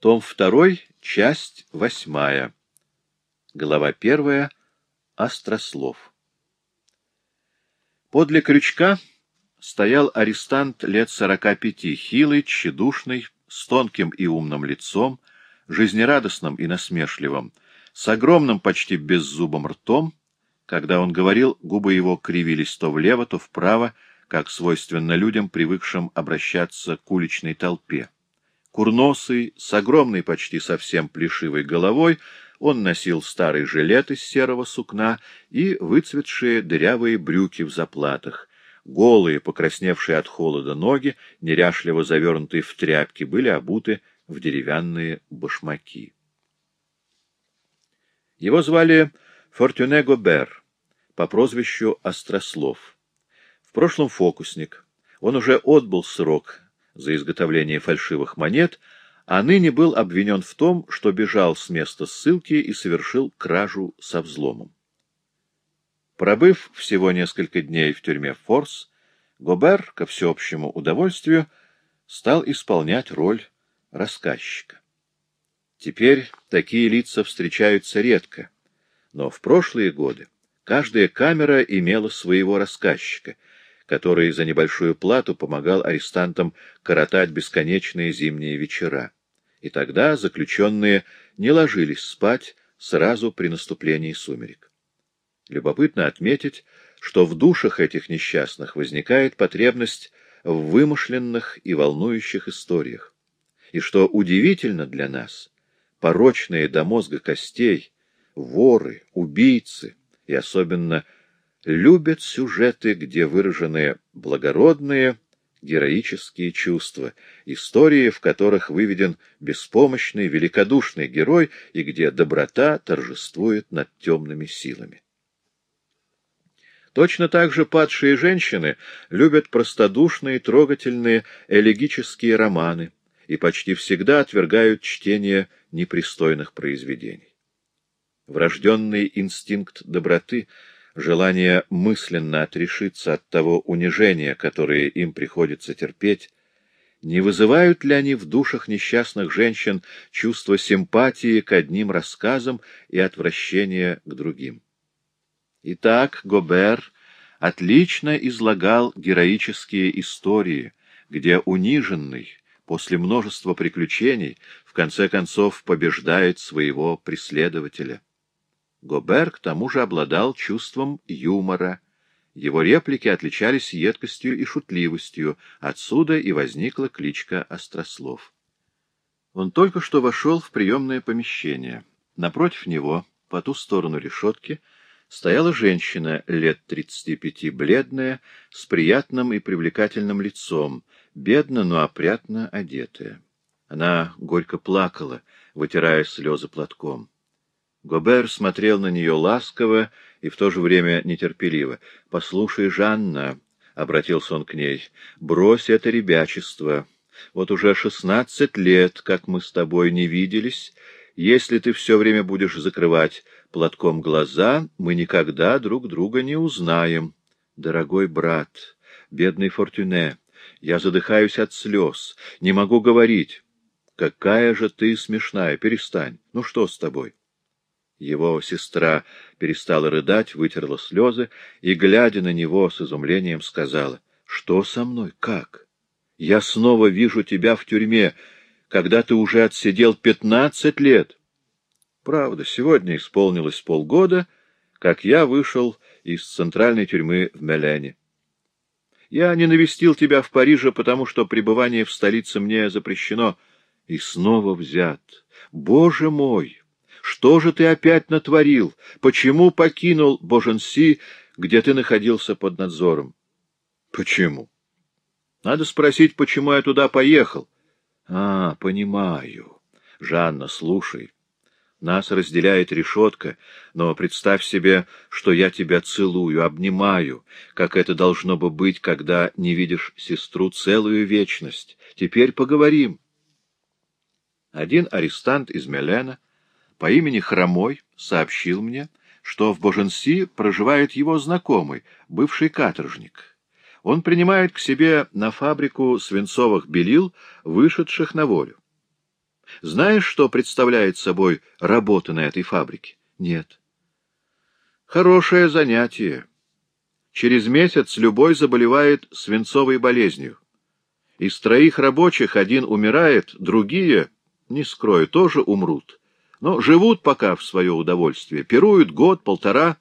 Том 2, часть 8. Глава 1. Острослов. Подле крючка стоял арестант лет сорока пяти, хилый, тщедушный, с тонким и умным лицом, жизнерадостным и насмешливым, с огромным почти беззубым ртом. Когда он говорил, губы его кривились то влево, то вправо, как свойственно людям, привыкшим обращаться к уличной толпе. Курносый, с огромной почти совсем плешивой головой, он носил старый жилет из серого сукна и выцветшие дырявые брюки в заплатах. Голые, покрасневшие от холода ноги, неряшливо завернутые в тряпки, были обуты в деревянные башмаки. Его звали Фортюне Гобер, по прозвищу Острослов. В прошлом фокусник. Он уже отбыл срок за изготовление фальшивых монет, а ныне был обвинен в том, что бежал с места ссылки и совершил кражу со взломом. Пробыв всего несколько дней в тюрьме Форс, Гобер, ко всеобщему удовольствию, стал исполнять роль рассказчика. Теперь такие лица встречаются редко, но в прошлые годы каждая камера имела своего рассказчика — который за небольшую плату помогал арестантам коротать бесконечные зимние вечера. И тогда заключенные не ложились спать сразу при наступлении сумерек. Любопытно отметить, что в душах этих несчастных возникает потребность в вымышленных и волнующих историях. И что удивительно для нас, порочные до мозга костей, воры, убийцы и особенно любят сюжеты, где выражены благородные, героические чувства, истории, в которых выведен беспомощный, великодушный герой и где доброта торжествует над темными силами. Точно так же падшие женщины любят простодушные, трогательные, элегические романы и почти всегда отвергают чтение непристойных произведений. Врожденный инстинкт доброты — желание мысленно отрешиться от того унижения, которое им приходится терпеть, не вызывают ли они в душах несчастных женщин чувство симпатии к одним рассказам и отвращения к другим? Итак, Гобер отлично излагал героические истории, где униженный, после множества приключений, в конце концов побеждает своего преследователя. Гобер к тому же обладал чувством юмора. Его реплики отличались едкостью и шутливостью, отсюда и возникла кличка Острослов. Он только что вошел в приемное помещение. Напротив него, по ту сторону решетки, стояла женщина лет тридцати пяти, бледная, с приятным и привлекательным лицом, бедно, но опрятно одетая. Она горько плакала, вытирая слезы платком. Гобер смотрел на нее ласково и в то же время нетерпеливо. — Послушай, Жанна, — обратился он к ней, — брось это ребячество. Вот уже шестнадцать лет, как мы с тобой не виделись. Если ты все время будешь закрывать платком глаза, мы никогда друг друга не узнаем. Дорогой брат, бедный Фортюне, я задыхаюсь от слез, не могу говорить. Какая же ты смешная, перестань. Ну что с тобой? Его сестра перестала рыдать, вытерла слезы и, глядя на него с изумлением, сказала, — Что со мной? Как? Я снова вижу тебя в тюрьме, когда ты уже отсидел пятнадцать лет. Правда, сегодня исполнилось полгода, как я вышел из центральной тюрьмы в Мелене. Я не навестил тебя в Париже, потому что пребывание в столице мне запрещено. И снова взят. Боже мой! Что же ты опять натворил? Почему покинул Боженси, где ты находился под надзором? Почему? Надо спросить, почему я туда поехал. А, понимаю. Жанна, слушай. Нас разделяет решетка, но представь себе, что я тебя целую, обнимаю, как это должно бы быть, когда не видишь сестру целую вечность. Теперь поговорим. Один арестант из Мелена по имени Хромой сообщил мне, что в Боженси проживает его знакомый, бывший каторжник. Он принимает к себе на фабрику свинцовых белил, вышедших на волю. Знаешь, что представляет собой работа на этой фабрике? Нет. Хорошее занятие. Через месяц любой заболевает свинцовой болезнью. Из троих рабочих один умирает, другие, не скрою, тоже умрут. Но живут пока в свое удовольствие, пируют год-полтора.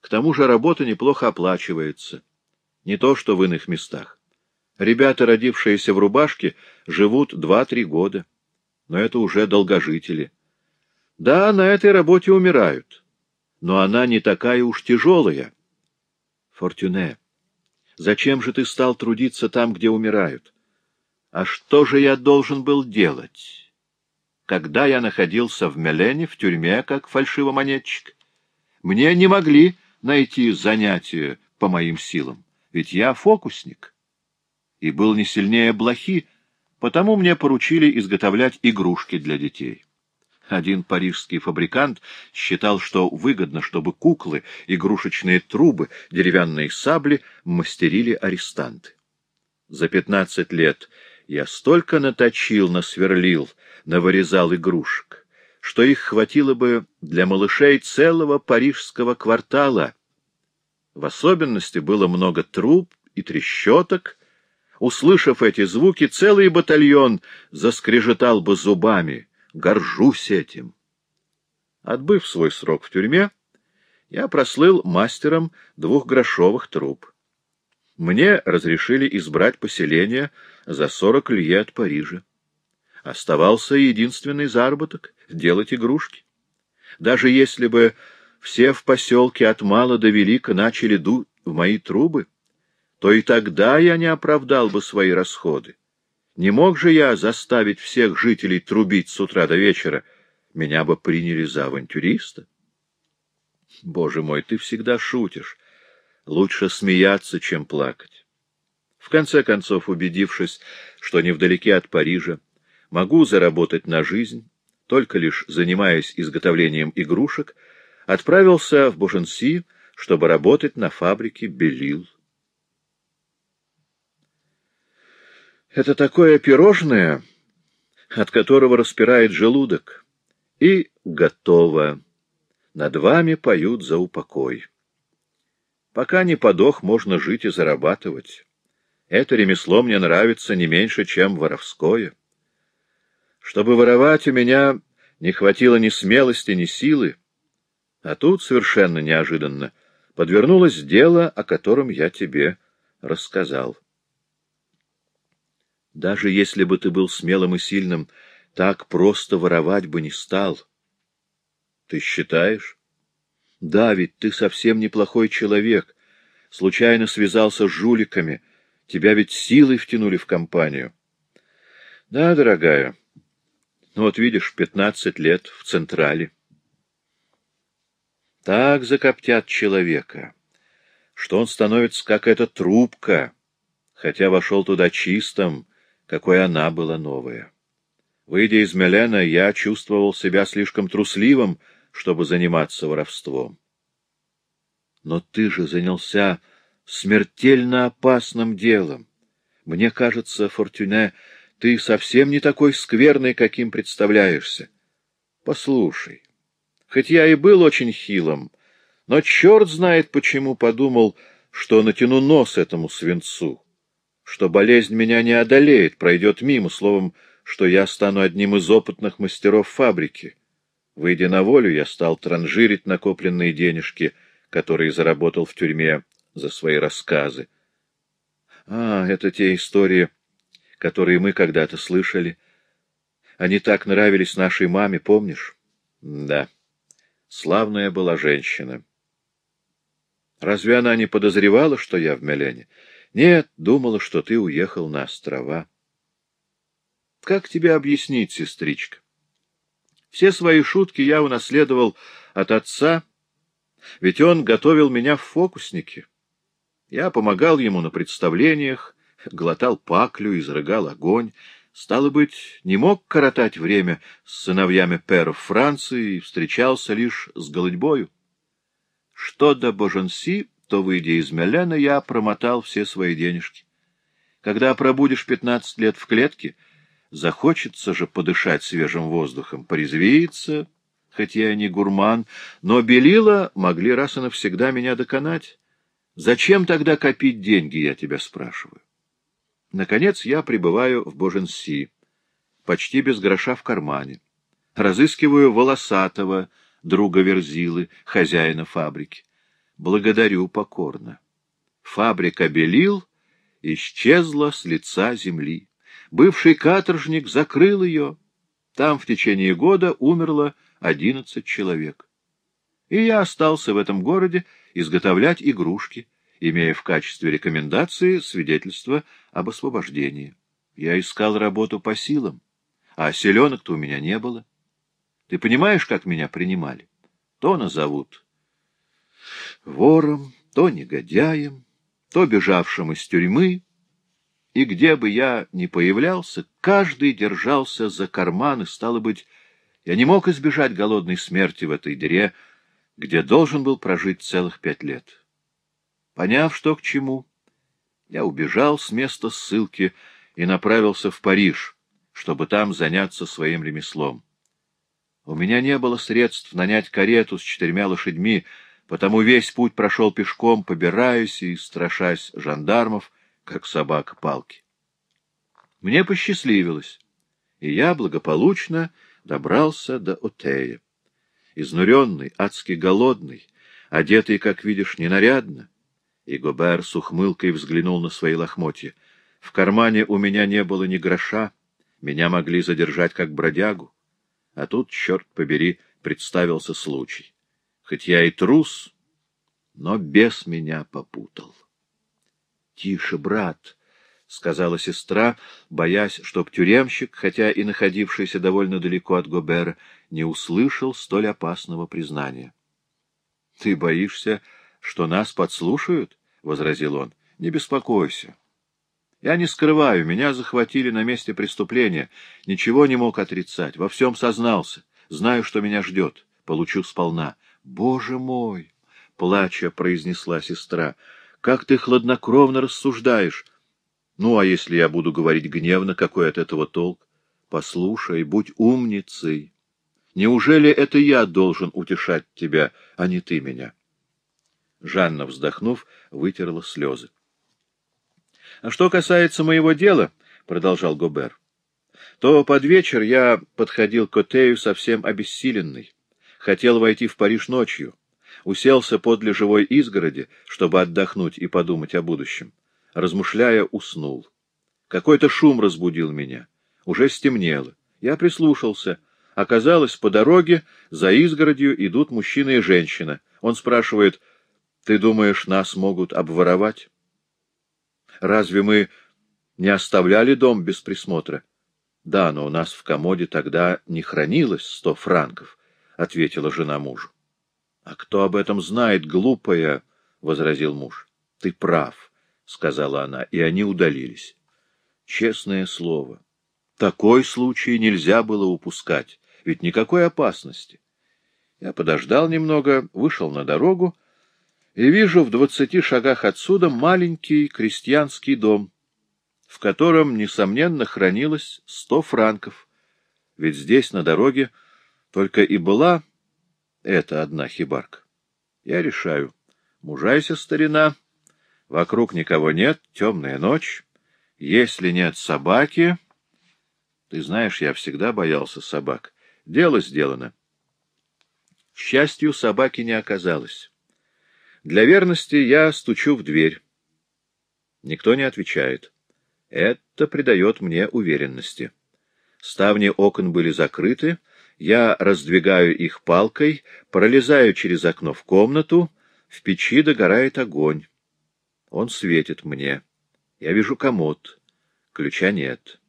К тому же работа неплохо оплачивается. Не то, что в иных местах. Ребята, родившиеся в рубашке, живут два-три года. Но это уже долгожители. Да, на этой работе умирают. Но она не такая уж тяжелая. Фортюне, зачем же ты стал трудиться там, где умирают? А что же я должен был делать? Когда я находился в Мелене, в тюрьме, как фальшивомонетчик, мне не могли найти занятия по моим силам, ведь я фокусник. И был не сильнее блохи, потому мне поручили изготовлять игрушки для детей. Один парижский фабрикант считал, что выгодно, чтобы куклы, игрушечные трубы, деревянные сабли мастерили арестанты. За пятнадцать лет я столько наточил, насверлил, навырезал игрушек, что их хватило бы для малышей целого парижского квартала. В особенности было много труб и трещоток. Услышав эти звуки, целый батальон заскрежетал бы зубами — горжусь этим. Отбыв свой срок в тюрьме, я прослыл мастером двухгрошовых труб. Мне разрешили избрать поселение за сорок лье от Парижа. Оставался единственный заработок — делать игрушки. Даже если бы все в поселке от мала до велика начали дуть в мои трубы, то и тогда я не оправдал бы свои расходы. Не мог же я заставить всех жителей трубить с утра до вечера. Меня бы приняли за авантюриста. Боже мой, ты всегда шутишь. Лучше смеяться, чем плакать. В конце концов, убедившись, что невдалеке от Парижа могу заработать на жизнь, только лишь занимаясь изготовлением игрушек, отправился в Буженси, чтобы работать на фабрике белил. Это такое пирожное, от которого распирает желудок. И готово. Над вами поют за упокой. Пока не подох, можно жить и зарабатывать. Это ремесло мне нравится не меньше, чем воровское. Чтобы воровать, у меня не хватило ни смелости, ни силы. А тут совершенно неожиданно подвернулось дело, о котором я тебе рассказал. Даже если бы ты был смелым и сильным, так просто воровать бы не стал. Ты считаешь? Да, ведь ты совсем неплохой человек. Случайно связался с жуликами. Тебя ведь силой втянули в компанию. Да, дорогая. Ну вот видишь, пятнадцать лет в Централе. Так закоптят человека, что он становится как эта трубка, хотя вошел туда чистым, какой она была новая. Выйдя из Мелена, я чувствовал себя слишком трусливым, чтобы заниматься воровством. Но ты же занялся смертельно опасным делом. Мне кажется, Фортюне, ты совсем не такой скверный, каким представляешься. Послушай, хоть я и был очень хилым, но черт знает почему подумал, что натяну нос этому свинцу что болезнь меня не одолеет, пройдет мимо, словом, что я стану одним из опытных мастеров фабрики. Выйдя на волю, я стал транжирить накопленные денежки, которые заработал в тюрьме за свои рассказы. А, это те истории, которые мы когда-то слышали. Они так нравились нашей маме, помнишь? Да. Славная была женщина. Разве она не подозревала, что я в Мелене? Нет, думала, что ты уехал на острова. Как тебе объяснить, сестричка? Все свои шутки я унаследовал от отца, ведь он готовил меня в фокусники. Я помогал ему на представлениях, глотал паклю, изрыгал огонь. Стало быть, не мог коротать время с сыновьями перов Франции и встречался лишь с голодьбою. Что до Боженси, то, выйдя из Мелена, я промотал все свои денежки. Когда пробудешь пятнадцать лет в клетке, Захочется же подышать свежим воздухом, порезвиться, хоть я не гурман, но белила могли раз и навсегда меня доконать. Зачем тогда копить деньги, я тебя спрашиваю? Наконец я прибываю в Боженси, почти без гроша в кармане. Разыскиваю волосатого, друга Верзилы, хозяина фабрики. Благодарю покорно. Фабрика белил исчезла с лица земли. Бывший каторжник закрыл ее. Там в течение года умерло одиннадцать человек. И я остался в этом городе изготовлять игрушки, имея в качестве рекомендации свидетельство об освобождении. Я искал работу по силам, а селенок-то у меня не было. Ты понимаешь, как меня принимали? То назовут вором, то негодяем, то бежавшим из тюрьмы, и где бы я ни появлялся, каждый держался за карман, и, стало быть, я не мог избежать голодной смерти в этой дыре, где должен был прожить целых пять лет. Поняв, что к чему, я убежал с места ссылки и направился в Париж, чтобы там заняться своим ремеслом. У меня не было средств нанять карету с четырьмя лошадьми, потому весь путь прошел пешком, побираясь и страшась жандармов, как собака палки. Мне посчастливилось, и я благополучно добрался до Отея. Изнуренный, адски голодный, одетый, как видишь, ненарядно, и Гобер с ухмылкой взглянул на свои лохмотья. В кармане у меня не было ни гроша, меня могли задержать как бродягу. А тут, черт побери, представился случай. Хоть я и трус, но бес меня попутал. — Тише, брат, — сказала сестра, боясь, чтоб тюремщик, хотя и находившийся довольно далеко от Гобера, не услышал столь опасного признания. — Ты боишься, что нас подслушают? — возразил он. — Не беспокойся. Я не скрываю, меня захватили на месте преступления, ничего не мог отрицать, во всем сознался, знаю, что меня ждет, получу сполна. Боже мой! — плача произнесла сестра. — Как ты хладнокровно рассуждаешь! Ну, а если я буду говорить гневно, какой от этого толк? Послушай, будь умницей. Неужели это я должен утешать тебя, а не ты меня? Жанна, вздохнув, вытерла слезы. — А что касается моего дела, — продолжал Гобер, — то под вечер я подходил к Отею совсем обессиленный хотел войти в Париж ночью, уселся подле живой изгороди, чтобы отдохнуть и подумать о будущем. Размышляя, уснул. Какой-то шум разбудил меня. Уже стемнело. Я прислушался. Оказалось, по дороге за изгородью идут мужчина и женщина. Он спрашивает, «Ты думаешь, нас могут обворовать?» «Разве мы не оставляли дом без присмотра?» «Да, но у нас в комоде тогда не хранилось сто франков ответила жена мужу. — А кто об этом знает, глупая? — возразил муж. — Ты прав, — сказала она, и они удалились. Честное слово, такой случай нельзя было упускать, ведь никакой опасности. Я подождал немного, вышел на дорогу и вижу в двадцати шагах отсюда маленький крестьянский дом, в котором, несомненно, хранилось сто франков, ведь здесь, на дороге, только и была эта одна хибарка. Я решаю. Мужайся, старина. Вокруг никого нет, темная ночь. Если нет собаки... Ты знаешь, я всегда боялся собак. Дело сделано. К счастью, собаки не оказалось. Для верности я стучу в дверь. Никто не отвечает. Это придает мне уверенности. Ставни окон были закрыты, я раздвигаю их палкой, пролезаю через окно в комнату, в печи догорает огонь. Он светит мне. Я вижу комод. Ключа нет.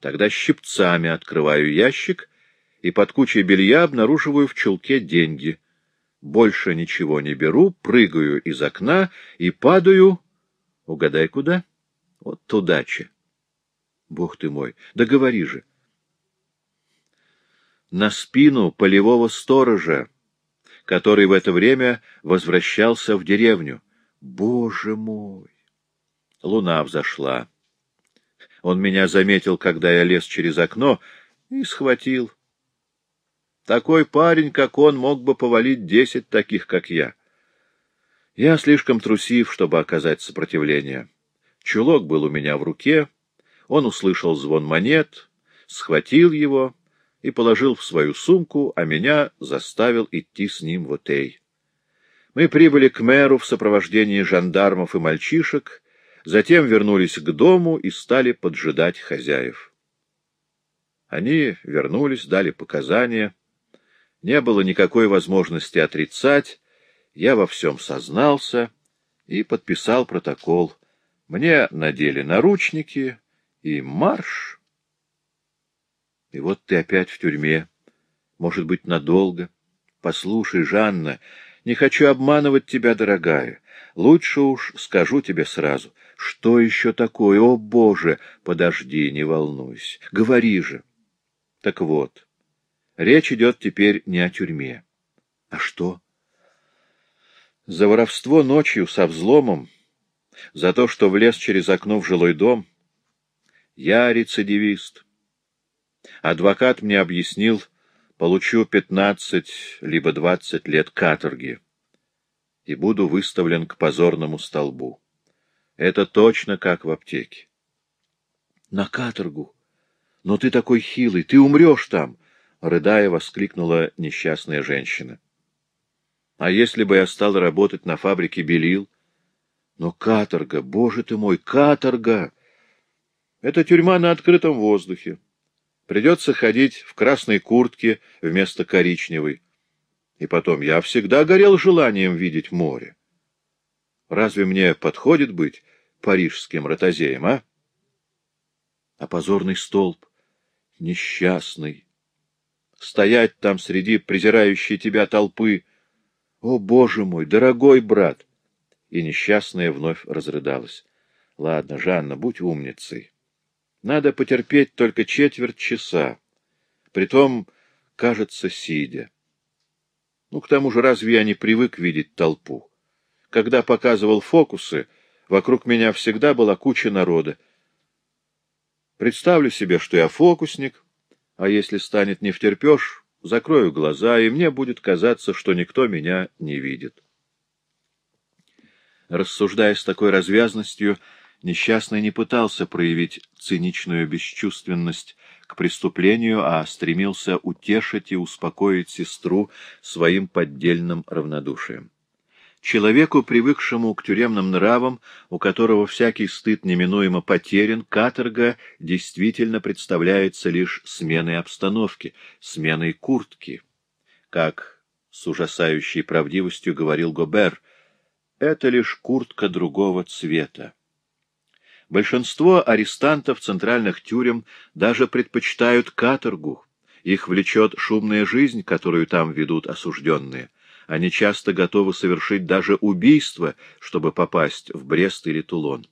Тогда щипцами открываю ящик и под кучей белья обнаруживаю в чулке деньги. Больше ничего не беру, прыгаю из окна и падаю... Угадай, куда? Вот удача. Бог ты мой, да говори же на спину полевого сторожа, который в это время возвращался в деревню. Боже мой! Луна взошла. Он меня заметил, когда я лез через окно, и схватил. Такой парень, как он, мог бы повалить десять таких, как я. Я слишком трусив, чтобы оказать сопротивление. Чулок был у меня в руке, он услышал звон монет, схватил его и положил в свою сумку, а меня заставил идти с ним в Отей. Мы прибыли к мэру в сопровождении жандармов и мальчишек, затем вернулись к дому и стали поджидать хозяев. Они вернулись, дали показания. Не было никакой возможности отрицать, я во всем сознался и подписал протокол. Мне надели наручники и марш. И вот ты опять в тюрьме, может быть, надолго. Послушай, Жанна, не хочу обманывать тебя, дорогая. Лучше уж скажу тебе сразу. Что еще такое? О, Боже! Подожди, не волнуйся. Говори же. Так вот, речь идет теперь не о тюрьме. А что? За воровство ночью со взломом, за то, что влез через окно в жилой дом. Я рецидивист. Адвокат мне объяснил, получу пятнадцать либо двадцать лет каторги и буду выставлен к позорному столбу. Это точно как в аптеке. — На каторгу? Но ты такой хилый, ты умрешь там! — рыдая воскликнула несчастная женщина. — А если бы я стал работать на фабрике белил? Но каторга, боже ты мой, каторга! Это тюрьма на открытом воздухе. Придется ходить в красной куртке вместо коричневой. И потом, я всегда горел желанием видеть море. Разве мне подходит быть парижским ротозеем, а? А позорный столб, несчастный, стоять там среди презирающей тебя толпы. О, Боже мой, дорогой брат! И несчастная вновь разрыдалась. Ладно, Жанна, будь умницей. Надо потерпеть только четверть часа, притом, кажется, сидя. Ну, к тому же, разве я не привык видеть толпу? Когда показывал фокусы, вокруг меня всегда была куча народа. Представлю себе, что я фокусник, а если станет не втерпешь, закрою глаза, и мне будет казаться, что никто меня не видит. Рассуждая с такой развязностью, Несчастный не пытался проявить циничную бесчувственность к преступлению, а стремился утешить и успокоить сестру своим поддельным равнодушием. Человеку, привыкшему к тюремным нравам, у которого всякий стыд неминуемо потерян, каторга действительно представляется лишь сменой обстановки, сменой куртки. Как с ужасающей правдивостью говорил Гобер, это лишь куртка другого цвета. Большинство арестантов центральных тюрем даже предпочитают каторгу. Их влечет шумная жизнь, которую там ведут осужденные. Они часто готовы совершить даже убийство, чтобы попасть в Брест или Тулон.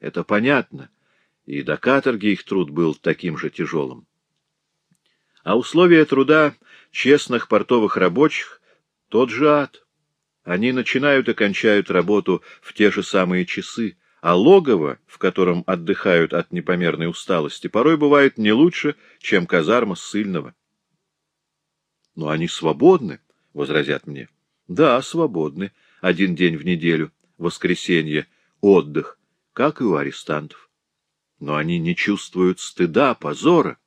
Это понятно, и до каторги их труд был таким же тяжелым. А условия труда честных портовых рабочих — тот же ад. Они начинают и кончают работу в те же самые часы, а логово, в котором отдыхают от непомерной усталости, порой бывает не лучше, чем казарма ссыльного. — Но они свободны, — возразят мне. — Да, свободны. Один день в неделю, воскресенье, отдых, как и у арестантов. Но они не чувствуют стыда, позора.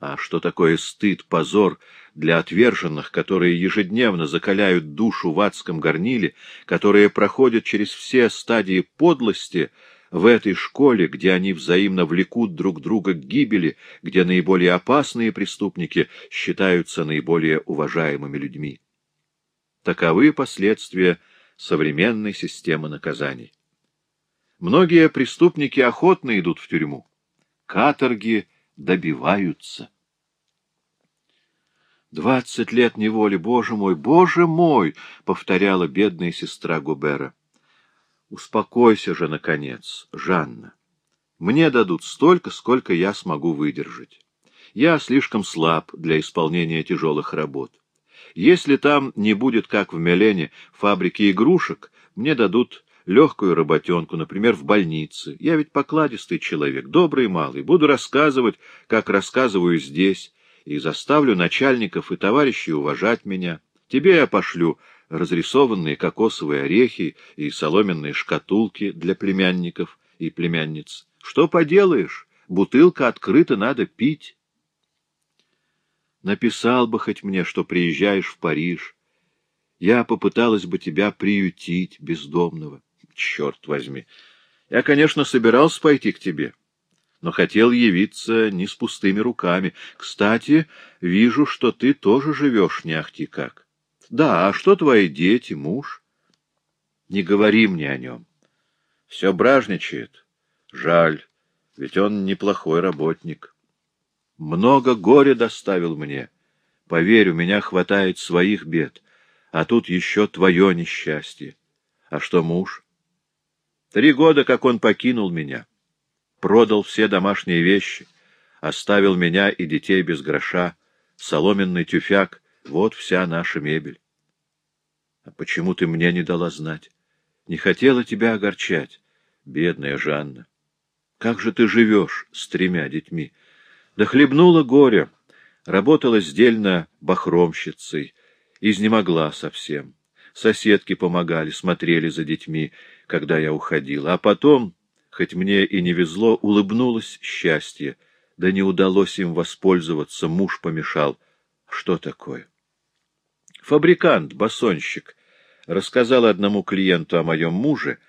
А что такое стыд, позор для отверженных, которые ежедневно закаляют душу в адском горниле, которые проходят через все стадии подлости в этой школе, где они взаимно влекут друг друга к гибели, где наиболее опасные преступники считаются наиболее уважаемыми людьми? Таковы последствия современной системы наказаний. Многие преступники охотно идут в тюрьму. Каторги добиваются. «Двадцать лет неволи, боже мой, боже мой!» — повторяла бедная сестра Губера. «Успокойся же, наконец, Жанна. Мне дадут столько, сколько я смогу выдержать. Я слишком слаб для исполнения тяжелых работ. Если там не будет, как в Мелене, фабрики игрушек, мне дадут легкую работенку, например, в больнице. Я ведь покладистый человек, добрый малый, буду рассказывать, как рассказываю здесь, и заставлю начальников и товарищей уважать меня. Тебе я пошлю разрисованные кокосовые орехи и соломенные шкатулки для племянников и племянниц. Что поделаешь, бутылка открыта, надо пить. Написал бы хоть мне, что приезжаешь в Париж. Я попыталась бы тебя приютить, бездомного. Черт возьми! Я, конечно, собирался пойти к тебе, но хотел явиться не с пустыми руками. Кстати, вижу, что ты тоже живешь не ахти как. Да, а что твои дети, муж? Не говори мне о нем. Все бражничает. Жаль, ведь он неплохой работник. Много горя доставил мне. Поверь, у меня хватает своих бед, а тут еще твое несчастье. А что муж? Три года, как он покинул меня. Продал все домашние вещи, оставил меня и детей без гроша, соломенный тюфяк — вот вся наша мебель. А почему ты мне не дала знать? Не хотела тебя огорчать, бедная Жанна. Как же ты живешь с тремя детьми? Да хлебнула горе, работала сдельно бахромщицей, изнемогла совсем. Соседки помогали, смотрели за детьми, когда я уходила. А потом, хоть мне и не везло, улыбнулось счастье. Да не удалось им воспользоваться, муж помешал. Что такое? Фабрикант, басонщик, рассказал одному клиенту о моем муже —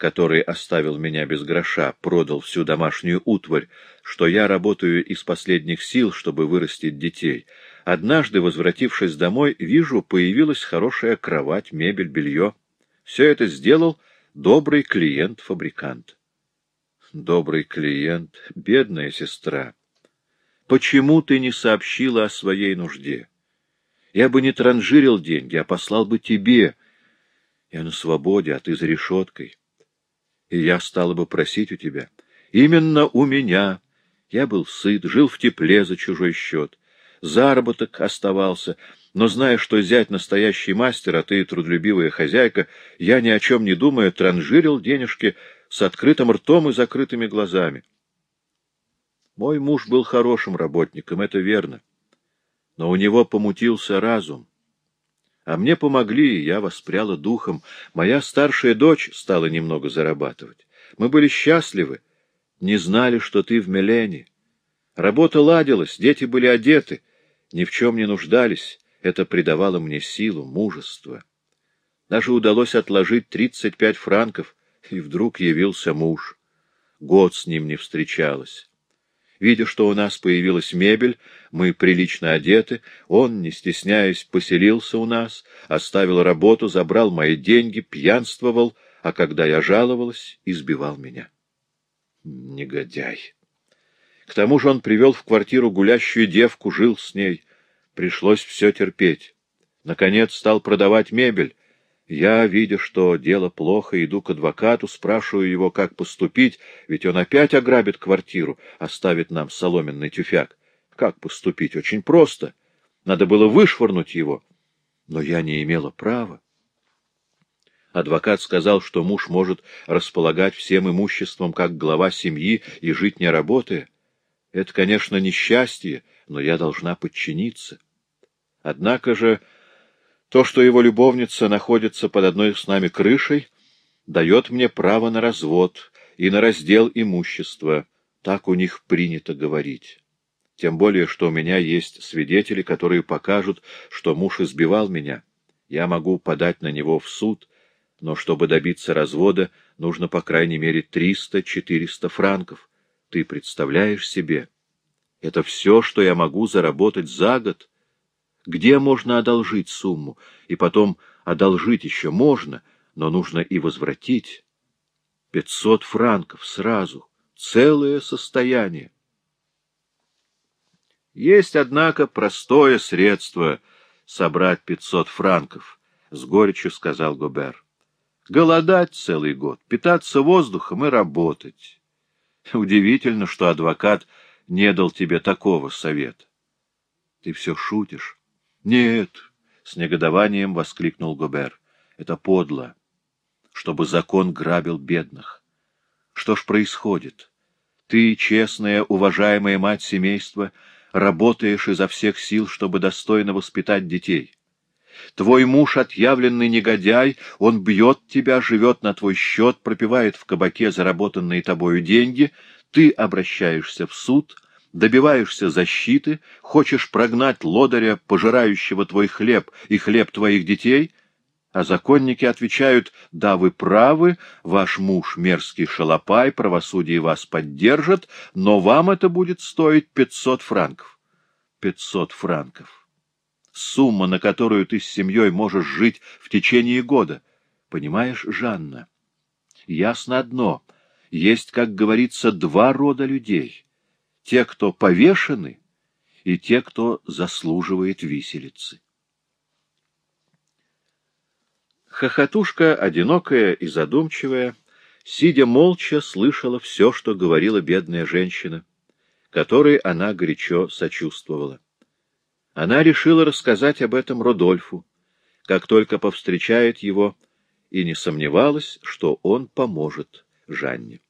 который оставил меня без гроша, продал всю домашнюю утварь, что я работаю из последних сил, чтобы вырастить детей. Однажды, возвратившись домой, вижу, появилась хорошая кровать, мебель, белье. Все это сделал добрый клиент-фабрикант. Добрый клиент, бедная сестра. Почему ты не сообщила о своей нужде? Я бы не транжирил деньги, а послал бы тебе. Я на свободе, а ты за решеткой и я стала бы просить у тебя. Именно у меня. Я был сыт, жил в тепле за чужой счет. Заработок оставался, но, зная, что зять настоящий мастер, а ты трудолюбивая хозяйка, я ни о чем не думая транжирил денежки с открытым ртом и закрытыми глазами. Мой муж был хорошим работником, это верно. Но у него помутился разум. А мне помогли, и я воспряла духом. Моя старшая дочь стала немного зарабатывать. Мы были счастливы, не знали, что ты в Мелене. Работа ладилась, дети были одеты, ни в чем не нуждались. Это придавало мне силу, мужество. Даже удалось отложить тридцать пять франков, и вдруг явился муж. Год с ним не встречалась. Видя, что у нас появилась мебель, мы прилично одеты, он, не стесняясь, поселился у нас, оставил работу, забрал мои деньги, пьянствовал, а когда я жаловалась, избивал меня. Негодяй! К тому же он привел в квартиру гулящую девку, жил с ней. Пришлось все терпеть. Наконец стал продавать мебель, я, видя, что дело плохо, иду к адвокату, спрашиваю его, как поступить, ведь он опять ограбит квартиру, оставит нам соломенный тюфяк. Как поступить? Очень просто. Надо было вышвырнуть его. Но я не имела права. Адвокат сказал, что муж может располагать всем имуществом как глава семьи и жить не работая. Это, конечно, несчастье, но я должна подчиниться. Однако же то, что его любовница находится под одной с нами крышей, дает мне право на развод и на раздел имущества. Так у них принято говорить. Тем более, что у меня есть свидетели, которые покажут, что муж избивал меня. Я могу подать на него в суд, но чтобы добиться развода, нужно по крайней мере триста-четыреста франков. Ты представляешь себе? Это все, что я могу заработать за год. Где можно одолжить сумму? И потом одолжить еще можно, но нужно и возвратить. Пятьсот франков сразу. Целое состояние. Есть, однако, простое средство собрать пятьсот франков, — с горечью сказал Губер. Голодать целый год, питаться воздухом и работать. Удивительно, что адвокат не дал тебе такого совета. Ты все шутишь. — Нет, — с негодованием воскликнул Гобер, — это подло. чтобы закон грабил бедных. Что ж происходит? Ты, честная, уважаемая мать семейства, работаешь изо всех сил, чтобы достойно воспитать детей. Твой муж — отъявленный негодяй, он бьет тебя, живет на твой счет, пропивает в кабаке заработанные тобою деньги, ты обращаешься в суд, добиваешься защиты, хочешь прогнать лодыря, пожирающего твой хлеб и хлеб твоих детей, а законники отвечают, да, вы правы, ваш муж мерзкий шалопай, правосудие вас поддержит, но вам это будет стоить пятьсот франков. Пятьсот франков. Сумма, на которую ты с семьей можешь жить в течение года. Понимаешь, Жанна? Ясно одно. Есть, как говорится, два рода людей. Те, кто повешены, и те, кто заслуживает виселицы. Хохотушка, одинокая и задумчивая, сидя молча, слышала все, что говорила бедная женщина, которой она горячо сочувствовала. Она решила рассказать об этом Родольфу, как только повстречает его, и не сомневалась, что он поможет Жанне.